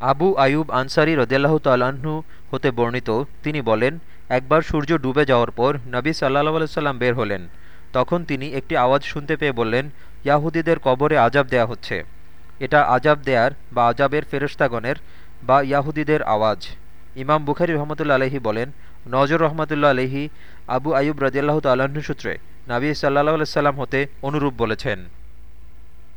আবু আয়ুব আনসারি রদেলাহ তাল্লাহ্ন হতে বর্ণিত, তিনি বলেন, একবার সূর্য ডুবে যাওয়ার পর নবী সাল্লাহ সাল্লাম বের হলেন। তখন তিনি একটি আওয়াজ শুনতে পেয়ে বললেন, ইয়াহুদীদের কবরে আজাব দেয়া হচ্ছে। এটা আজাব দেয়ার বা আজাবের ফেরস্তাগণের বা ইয়াহুদীদের আওয়াজ। ইমাম বুখারি রহমতুল্লা আলহি বলেন নজর রহমতুল্লা আলহি আবু আয়ুব রদিয়াল্লাহ তাল্লাহ্ন সূত্রে নাবি সাল্লাহ সাল্লাম হতে অনুরূপ বলেছেন।